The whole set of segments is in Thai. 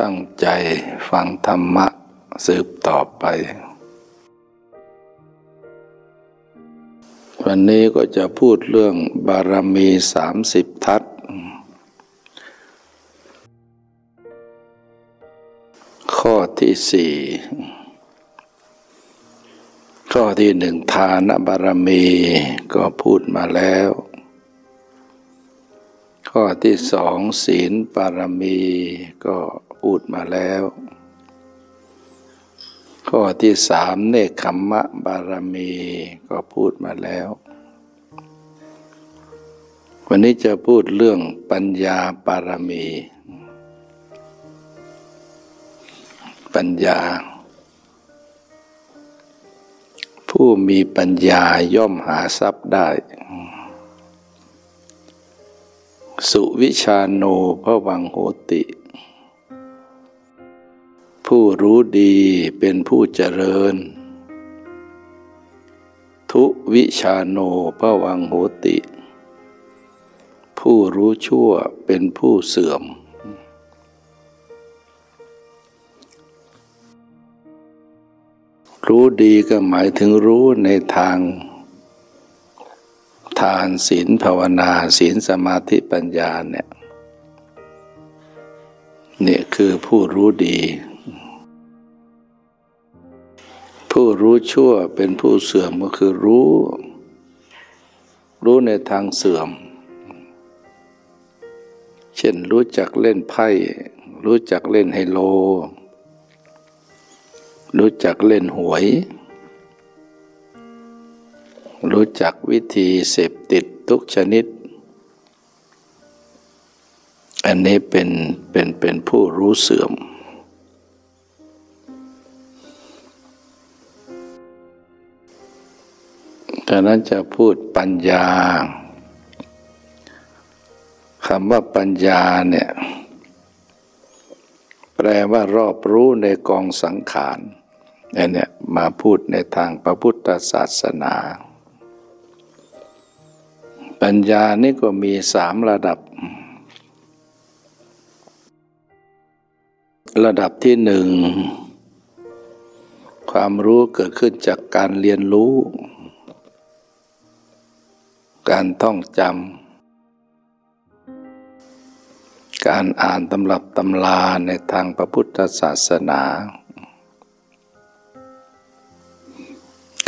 ตั้งใจฟังธรรมะสืบต่อไป วันนี้ก็จะพูดเรื่องบารมีสามสิบทัศ ข้อที่สี่ข้อที่หนึ่งทานบารมีก็พูดมาแล้ว ข้อที่สองศีลบารมีก็ พูดมาแล้ว ข้อที่สามเนคขมมะบารมีก็พูดมาแล้ว วันนี้จะพูดเรื่องปัญญาบารมี ปัญญา ผู้มีปัญญาย่อมหาทรัพย์ได้สุวิชาโนพระวังโหติ ผู้รู้ดีเป็นผู้เจริญ ทุวิชาโนพระวังโหติ ผู้รู้ชั่วเป็นผู้เสื่อม รู้ดีก็หมายถึงรู้ในทาง ทานศีลภาวนาศีลสมาธิปัญญาเนี่ยนี่คือผู้รู้ดี ผู้รู้ชั่วเป็นผู้เสื่อมก็คือรู้ รู้ในทางเสื่อม เช่นรู้จักเล่นไพ่ รู้จักเล่นไฮโล รู้จักเล่นหวย รู้จักวิธีเสพติดทุกชนิด อันนี้เป็นเป็นเป็นผู้รู้เสื่อม ฉะนั้นจะพูดปัญญาคำว่าปัญญาเนี่ย แปลว่ารอบรู้ในกองสังขารเนี่ยมาพูดในทางพระพุทธศาสนา ปัญญานี่ก็มีสามระดับ ระดับที่หนึ่ง ความรู้เกิดขึ้นจากการเรียนรู้ การท่องจำ การอ่านตำรับตำลาในทางพระพุทธศาสนา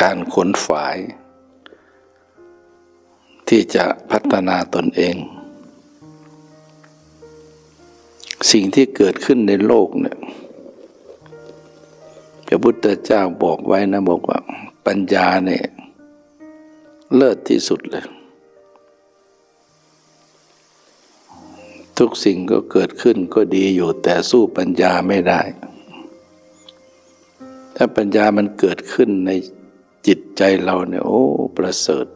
การขนฝาย ที่จะพัฒนาตนเอง สิ่งที่เกิดขึ้นในโลกเนี่ยพระพุทธเจ้าบอกไว้นะบอกว่าปัญญาเนี่ยเลิศที่สุดเลย ทุกสิ่งก็เกิดขึ้นก็ดีอยู่แต่สู้ปัญญาไม่ได้ ถ้าปัญญามันเกิดขึ้นในจิตใจเราเนี่ยโอ้ ประเสริฐ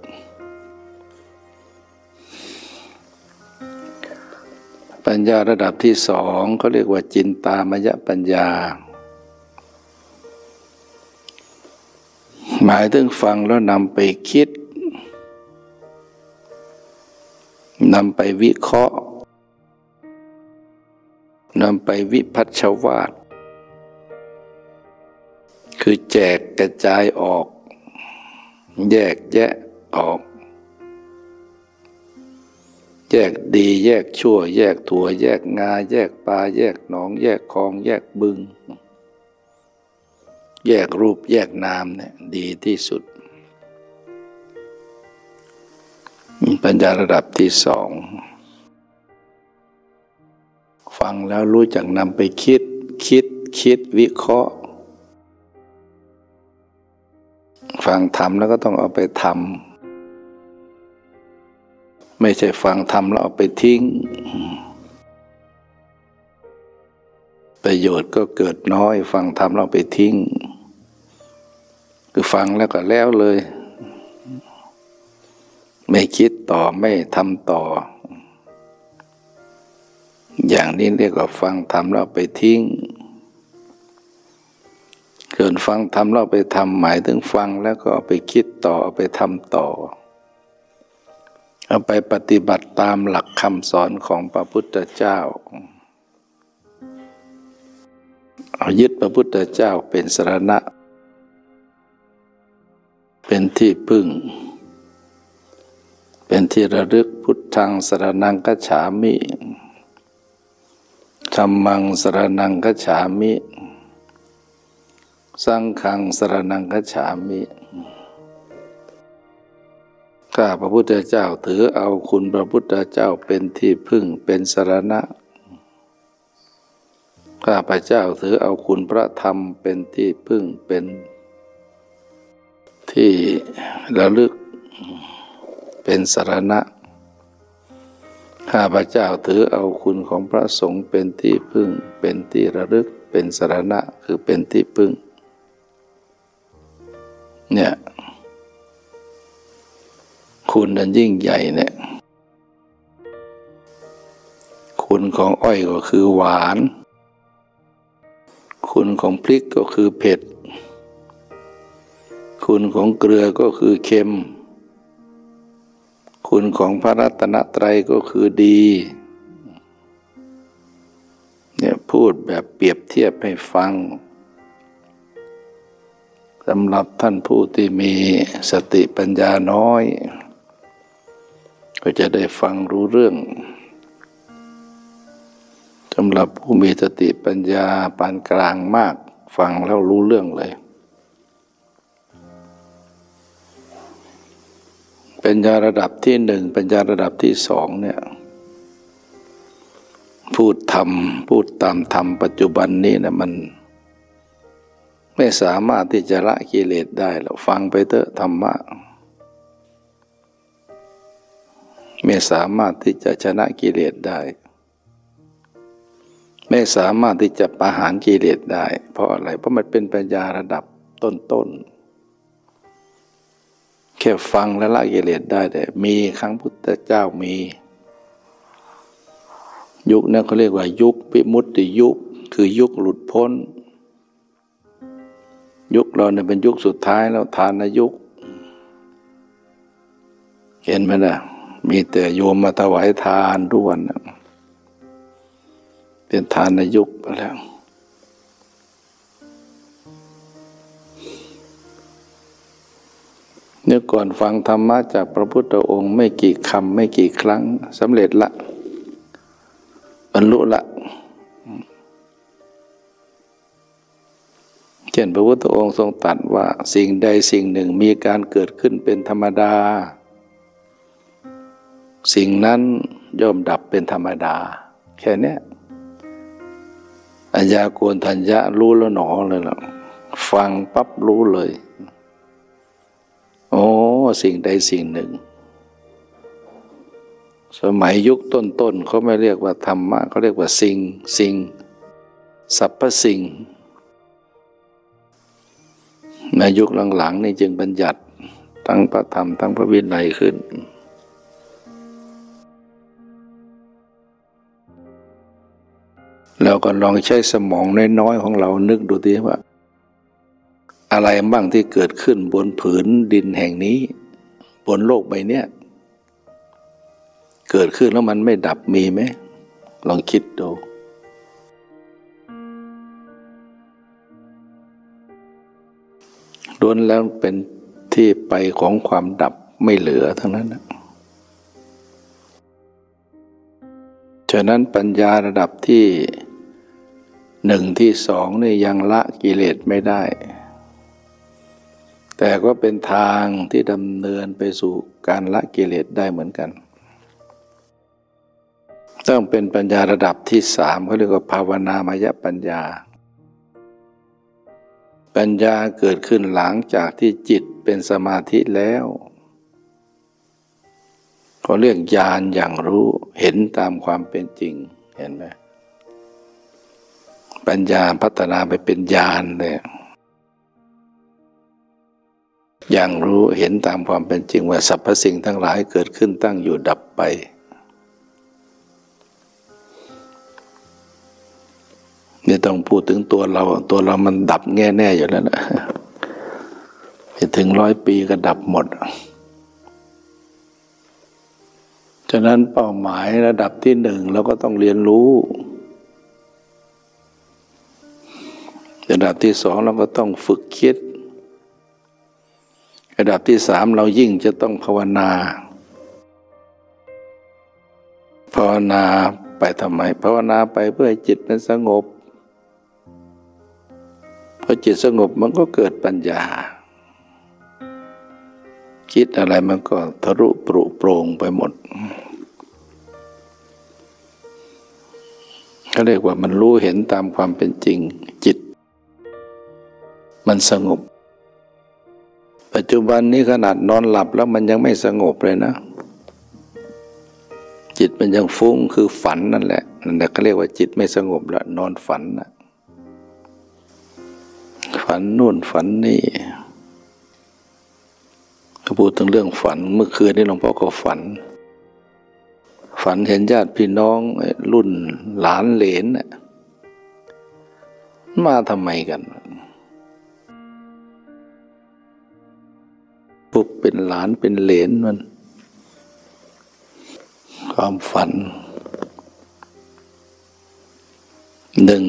ปัญญาระดับที่สองเขาเรียกว่าจินตามยปัญญา หมายถึงฟังแล้วนำไปคิดนำไปวิเคราะห์ นำไปวิพัชวาดคือแจกกระจายออก แยกแยะออก แยกดีแยกชั่ว แยกถั่ว แยกงา แยกปลา แยกหนอง แยกคลอง แยกบึง แยกรูปแยกนามเนี่ยดีที่สุด ปัญญาระดับที่สอง ฟังแล้วรู้จักนำไปคิด คิดคิดวิเคราะห์ ฟังทำแล้วก็ต้องเอาไปทำไม่ใช่ฟังทำแล้วเอาไปทิ้ง ประโยชน์ก็เกิดน้อย ฟังทำแล้วไปทิ้ง คือฟังแล้วก็แล้วเลย ไม่คิดต่อไม่ทำต่อ อย่างนี้เรียกว่าฟังทำแล้วไปทิ้งเกินฟังทำแล้วไปทำหมายถึงฟังแล้วก็ไปคิดต่อไปทำต่อ เอาไปปฏิบัติตามหลักคำสอนของพระพุทธเจ้ายึดพระพุทธเจ้าเป็นสรณะ เป็นที่พึ่ง เป็นที่ระลึกพุทธังสรนังกัจฉามิ ธรรมังสรนังกัจฉามิ สังฆังสรนังกัจฉามิ ข้าพระพุทธเจ้าถือเอาคุณพระพุทธเจ้าเป็นที่พึ่งเป็นสรณะ ข้าพระเจ้าถือเอาคุณพระธรรมเป็นที่พึ่งเป็น ที่ระลึกเป็นสรณะ ข้าพเจ้าถือเอาคุณของพระสงฆ์เป็นที่พึ่ง เป็นที่ระลึก เป็นสารณะคือเป็นที่พึ่ง เนี่ย คุณนั้นยิ่งใหญ่เนี่ย คุณของอ้อยก็คือหวาน คุณของพริกก็คือเผ็ด คุณของเกลือก็คือเค็ม คุณของพระรัตนตรัยก็คือดีเนี่ยพูดแบบเปรียบเทียบให้ฟังสำหรับท่านผู้ที่มีสติปัญญาน้อย ก็จะได้ฟังรู้เรื่องสำหรับผู้มีสติปัญญาปานกลางมาก ฟังแล้วรู้เรื่องเลย ปัญญาระดับที่หนึ่งปัญญาระดับที่สองเนี่ยพูดธรรมพูดตามธรรมปัจจุบันนี้นะมัน ไม่สามารถที่จะละกิเลสได้เราฟังไปเถอะธรรมะไม่สามารถที่จะชนะกิเลสได้ ไม่สามารถที่จะประหารกิเลสได้ เพราะอะไรเพราะมันเป็นปัญญาระดับต้นๆ แค่ฟังและละกิเลสได้แต่มีครั้งพุทธเจ้ามี ยุคนั้นเขาเรียกว่า ยุคปิมุตติยุค คือยุคหลุดพ้น ยุคเราเนี่ยเป็นยุคสุดท้ายแล้วทานยุค เห็นไหมนะมีแต่โยมมาถวายทานด้วน เป็นทานในยุคไปแล้ว เนี่ยก่อนฟังธรรมะจากพระพุทธองค์ไม่กี่คำไม่กี่ครั้งสำเร็จละบรรลุละเช่นพระพุทธองค์ทรงตรัสว่าสิ่งใดสิ่งหนึ่งมีการเกิดขึ้นเป็นธรรมดา สิ่งนั้นย่อมดับเป็นธรรมดา แค่นี้อัญญาโกนทัญญะรู้แล้วหนอเลยล่ะฟังปั๊บรู้เลย โอ้สิ่งใดสิ่งหนึ่ง สมัยยุคต้นๆเขาไม่เรียกว่าธรรมะเขาเรียกว่าสิ่งสิ่งสรรพสิ่งในยุคหลังๆนี่จึงบัญญัติทั้งพระธรรมทั้งพระวินัยขึ้นเราก็ลองใช้สมองน้อยๆของเรานึกดูทีว่า อะไรบ้างที่เกิดขึ้นบนผืนดินแห่งนี้ บนโลกใบนี้เกิดขึ้นแล้วมันไม่ดับมีไหมลองคิดดูล้วนแล้วเป็นที่ไปของความดับไม่เหลือทั้งนั้นฉะนั้นปัญญาระดับที่หนึ่งที่สองนี่ยังละกิเลสไม่ได้ แต่ก็เป็นทางที่ดำเนินไปสู่การละกิเลสได้เหมือนกัน ต้องเป็นปัญญาระดับที่สามเขาเรียกว่าภาวนามยปัญญา ปัญญาเกิดขึ้นหลังจากที่จิตเป็นสมาธิแล้วเขาเรียกญาณอย่างรู้เห็นตามความเป็นจริงเห็นไหมปัญญาพัฒนาไปเป็นญาณเลย อย่างรู้เห็นตามความเป็นจริงว่าสรรพสิ่งทั้งหลายเกิดขึ้นตั้งอยู่ดับไปนี่ต้องพูดถึงตัวเรา ตัวเรามันดับแง่แน่อยู่แล้วนะจะถึงร้อยปีก็ดับหมด ฉะนั้นเป้าหมายระดับที่หนึ่งเราก็ต้องเรียนรู้ ระดับที่สองเราก็ต้องฝึกคิด ระดับที่สามเรายิ่งจะต้องภาวนา ภาวนาไปทำไม ภาวนาไปเพื่อให้จิตมันสงบพอจิตสงบมันก็เกิดปัญญา คิดอะไรมันก็ทะลุปรุโปร่งไปหมดเขาเรียกว่ามันรู้เห็นตามความเป็นจริงจิต มันสงบ ปัจจุบันนี้ขนาดนอนหลับแล้วมันยังไม่สงบเลยนะ จิตมันยังฟุ้งคือฝันนั่นแหละนั่นแหละเขาเรียกว่าจิตไม่สงบแล้วนอนฝันนะฝันนู่นฝันนี่ก็พูดถึงเรื่องฝัน เมื่อคืนนี้หลวงพ่อก็ฝัน ฝันเห็นญาติพี่น้องรุ่นหลานเหลนมาทำไมกัน ปุ๊บเป็นหลานเป็นเหลนมัน ความฝันหนึ่ง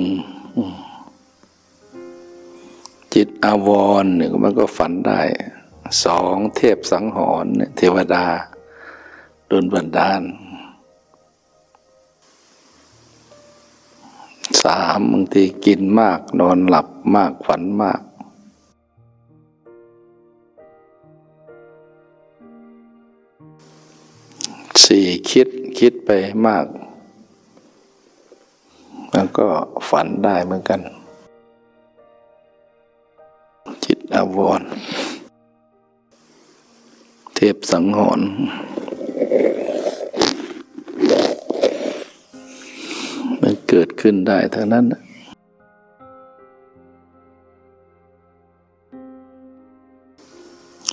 จิตอาวรณ์เนี่ยมันก็ฝันได้สองเทพสังหรณ์เทวดาโดนบันดาลสามบางทีกินมากนอนหลับมากฝันมาก สี่คิดคิดไปมากมันก็ฝันได้เหมือนกัน จิตอาวร เทพสังหรณ์เกิดขึ้นได้ทั้งนั้น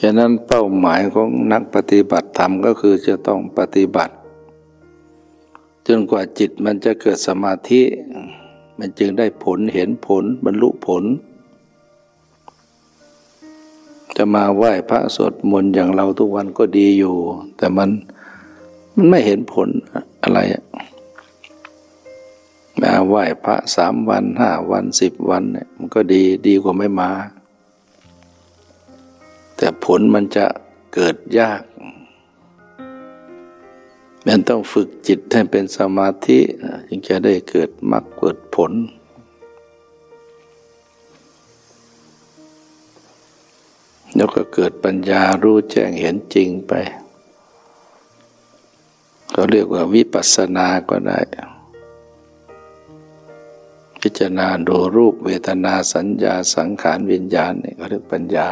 ฉะนั้นเป้าหมายของนักปฏิบัติธรรมก็คือจะต้องปฏิบัติ จนกว่าจิตมันจะเกิดสมาธิ มันจึงได้ผลเห็นผลบรรลุผล จะมาไหว้พระสวดมนต์อย่างเราทุกวันก็ดีอยู่ แต่มันมันไม่เห็นผลอะไรมาไหว้พระสามวันห้าวันสิบวันเนี่ยมันก็ดีดีกว่าไม่มา แต่ผลมันจะเกิดยาก มันต้องฝึกจิตให้เป็นสมาธิจึงจะได้เกิดมรรคเกิดผล แล้วก็เกิดปัญญารู้แจ้งเห็นจริงไปเขาเรียกว่าวิปัสสนาก็ได้ พิจารณาดูรูปเวทนาสัญญาสังขารวิญญาณนี่เขาเรียกปัญญา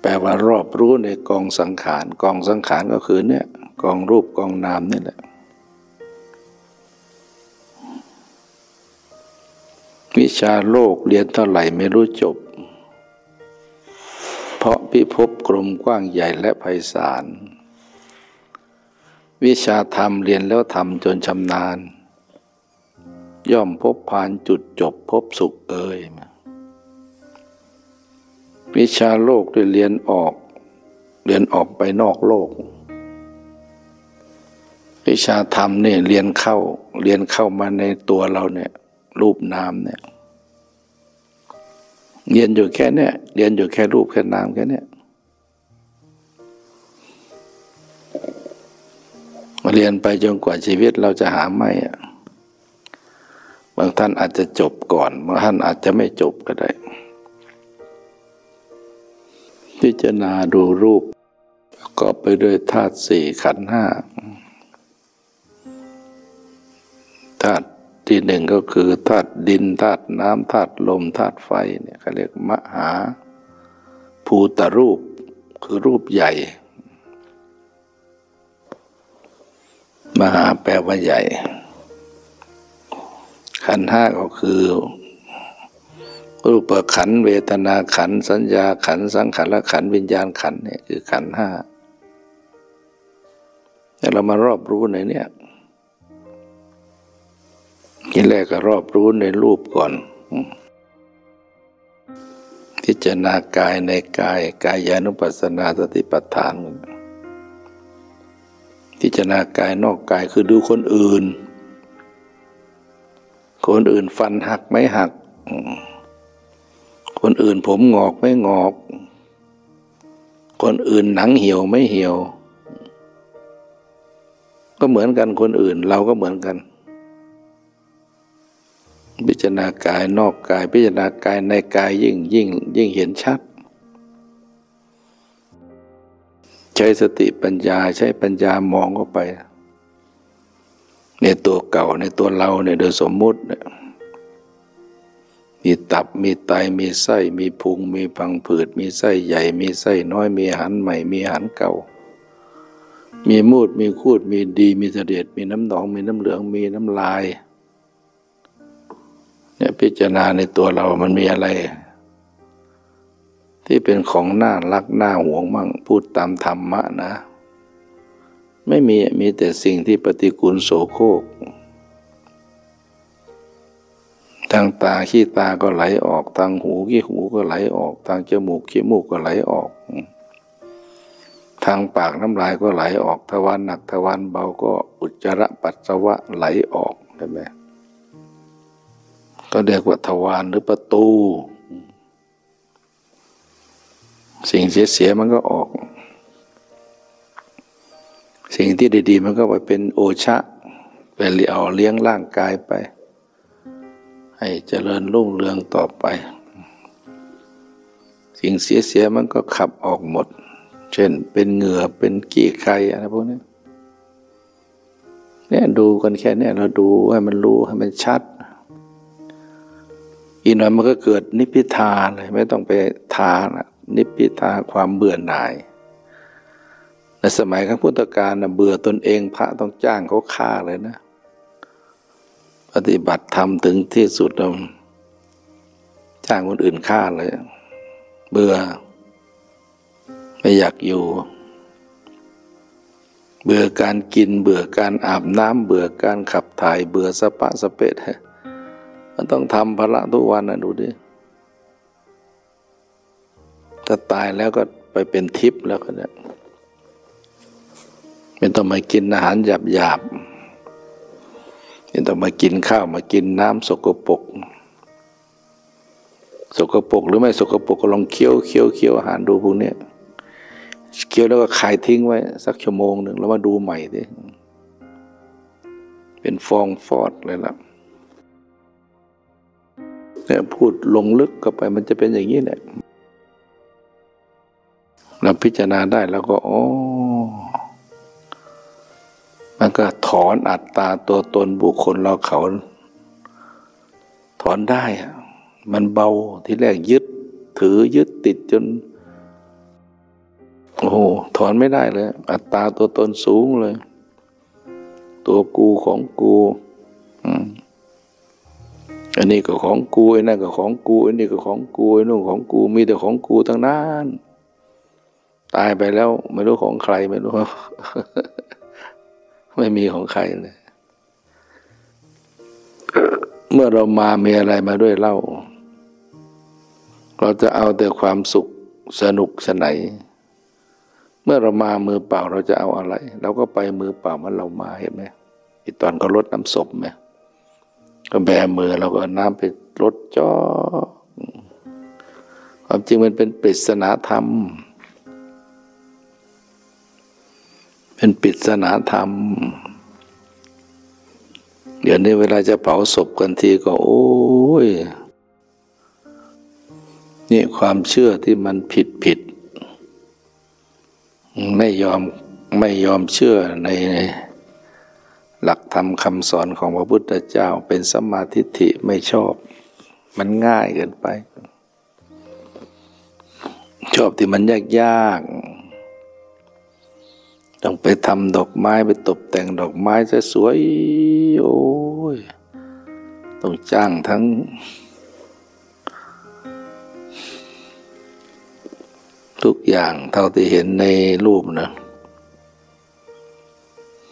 แปลว่ารอบรู้ในกองสังขารกองสังขารก็คือเนี่ยกองรูปกองนามนี่แหละวิชาโลกเรียนเท่าไหร่ไม่รู้จบ เพราะพิภพกลมกว้างใหญ่และไพศาลวิชาธรรมเรียนแล้วทำจนชำนาญ ย่อมพบผ่านจุดจบพบสุขเอ่ย วิชาโลกได้เรียนออกเรียนออกไปนอกโลก วิชาธรรมเนี่ยเรียนเข้า เรียนเข้ามาในตัวเราเนี่ย รูปนามเนี่ยเรียนอยู่แค่เนี้ยเรียนอยู่แค่รูปแค่นามแค่เนี้ยเรียนไปจนกว่าชีวิตเราจะหาไม่อะบางท่านอาจจะจบก่อนบางท่านอาจจะไม่จบก็ได้ พิจารณาดูรูปประกอบไปด้วยธาตุสี่ขันห้าธาตุที่หนึ่งก็คือธาตุดินธาตุน้ำธาตุลมธาตุไฟเนี่ยเขาเรียกมหา ภูตรูปคือรูปใหญ่ มหาแปลว่าใหญ่ ขันห้าก็คือ รูปขันเวทนาขันสัญญาขันสังขารขันวิญญาณขันเนี่ยคือขันห้าเรามารอบรู้ในเนี่ยทีแรกก็รอบรู้ในรูปก่อน พิจารณากายในกายกายานุปัสสนาสติปัฏฐานพิจารณากายนอกกายคือดูคนอื่น คนอื่นฟันหักไม่หัก คนอื่นผมงอกไม่งอก คนอื่นหนังเหี่ยวไม่เหี่ยว ก็เหมือนกันคนอื่นเราก็เหมือนกัน พิจารณากายนอกกาย พิจารณากายในกายยิ่งยิ่งยิ่งเห็นชัด ใช้สติปัญญาใช้ปัญญามองเข้าไป ในตัวเก่าในตัวเราเนี่ยโดยสมมุติเนี่ย มีตับมีไตมีไส้มีพุงมีพังผืด มีไส้ใหญ่ มีไส้น้อยมีหันใหม่มีหันเก่า มีมูดมีคูด มีดี มีเสด็จมีน้ำหนอง มีน้ำเหลือง มีน้ำลายเนี่ยพิจารณาในตัวเรามันมีอะไร ที่เป็นของน่ารักน่าหวงมั่งพูดตามธรรมะนะ ไม่มีมีแต่สิ่งที่ปฏิกูลโสโครก ทางตาขี้ตาก็ไหลออก ทางหูขี้หูก็ไหลออก ทางจมูกขี้มูกก็ไหลออก ทางปากน้ำลายก็ไหลออกทวารหนักทวารเบาก็อุจจาระปัสสาวะไหลออกใช่ไหมก็เรียกว่าทวารหรือประตู สิ่งเสียๆมันก็ออก สิ่งที่ดี ๆ มันก็ไปเป็นโอชะไปเอาเลี้ยงร่างกายไป ให้เจริญรุ่งเรืองต่อไป สิ่งเสียๆมันก็ขับออกหมด เช่นเป็นเหงื่อเป็นกี่ไข่อะไรพวกนี้เนี่ยดูกันแค่เนี้เราดูให้มันรู้ให้มันชัด อีกหน่อยมันก็เกิดนิพพิทาเลยไม่ต้องไปทานะนิพพิทาความเบื่อหน่าย ในสมัยข้งพุทธกาลนะเบื่อตนเองพระต้องจ้างเขาฆ่าเลยนะ ปฏิบัติธรรมถึงที่สุดเราจ้างคนอื่นฆ่าเลย เบื่อ ไม่อยากอยู่ เบื่อการกิน เบื่อการอาบน้ำเบื่อการขับถ่าย เบื่อสปะสเปดมันต้องทำภาระทุกวันนะดูดิถ้าตายแล้วก็ไปเป็นทิพย์แล้วก็เนี่ยไม่ต้องมากินอาหารหยาบห ยาบนี่ต้องมากินข้าวมากินน้ำสกปรกสกปรกหรือไม่สกปรกก็ลองเคี้ยวเคี้ยวเคี้ยวอาหารดูพวกนี้เคี้ยวแล้วก็คายทิ้งไว้ สักชั่วโมงหนึ่งแล้วมาดูใหม่ดิเป็นฟองฟอดเลยล่ะเนี่ยพูดลงลึกก็ไปมันจะเป็นอย่างนี้เนี่ยเราพิจารณาได้แล้วก็อ๋อ มันก็ถอนอัตตาตัวตนบุคคลเราเขา ถอนได้ มันเบาที่แรกยึด ถือยึดติดจน โอ้โหถอนไม่ได้เลย อัตตาตัวตนสูงเลย ตัวกูของกูอันนี้ก็ของกูไอ้นั่นก็ของกูไอ้นี่ก็ของกูไอ้นู่นของกูมีแต่ของกูทั้งนั้นตายไปแล้ว ไม่รู้ของใครไม่รู้ ไม่มีของใครเลยเมื่อเรามามีอะไรมาด้วยเล่า เราจะเอาแต่ความสุขสนุกสนานเมื่อเรามามือเปล่าเราจะเอาอะไรเราก็ไปมือเปล่ามันเรามาเห็นไหมอีตอนก็ลดน้ำศพไหมก็แบมือเราก็น้ำไปลดจ่อความจริงมันเป็นปริศนาธรรม เป็นปริศนาธรรม เดี๋ยวนี้เวลาจะเผาศพกันทีก็โอ้ยนี่ความเชื่อที่มันผิดผิด ไม่ยอมไม่ยอมเชื่อในหลักธรรมคำสอนของพระพุทธเจ้าเป็นสมาธิิไม่ชอบ มันง่ายเกินไป ชอบที่มันยากยาก ต้องไปทำดอกไม้ไปตกแต่งดอกไม้สวยโอ้ยต้องจ้างทั้ง ทุกอย่างเท่าที่เห็นในรูปนะ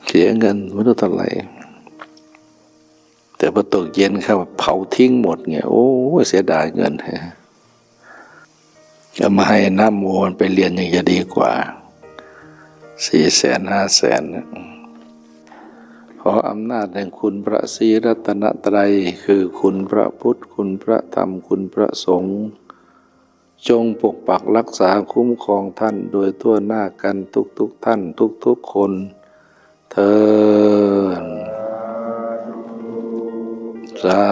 เสียเงินไม่รู้เท่าไหร่แต่พอตกเย็นเข้าเผาทิ้งหมดไงโอ้เสียดายเงินฮะจะมาให้น้ำโมนไปเรียนยังจะดีกว่า สี่แสนห้าแสนพออำนาจแห่งคุณพระศรีรัตนตรัย คือคุณพระพุทธ คุณพระธรรม คุณพระสงฆ์ จงปกปักรักษาคุ้มครองท่านโดยทั่วหน้ากันทุกๆทท่านทุกๆคนเทินสา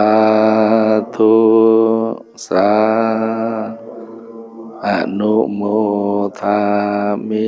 ธุสาอนุโมทามิ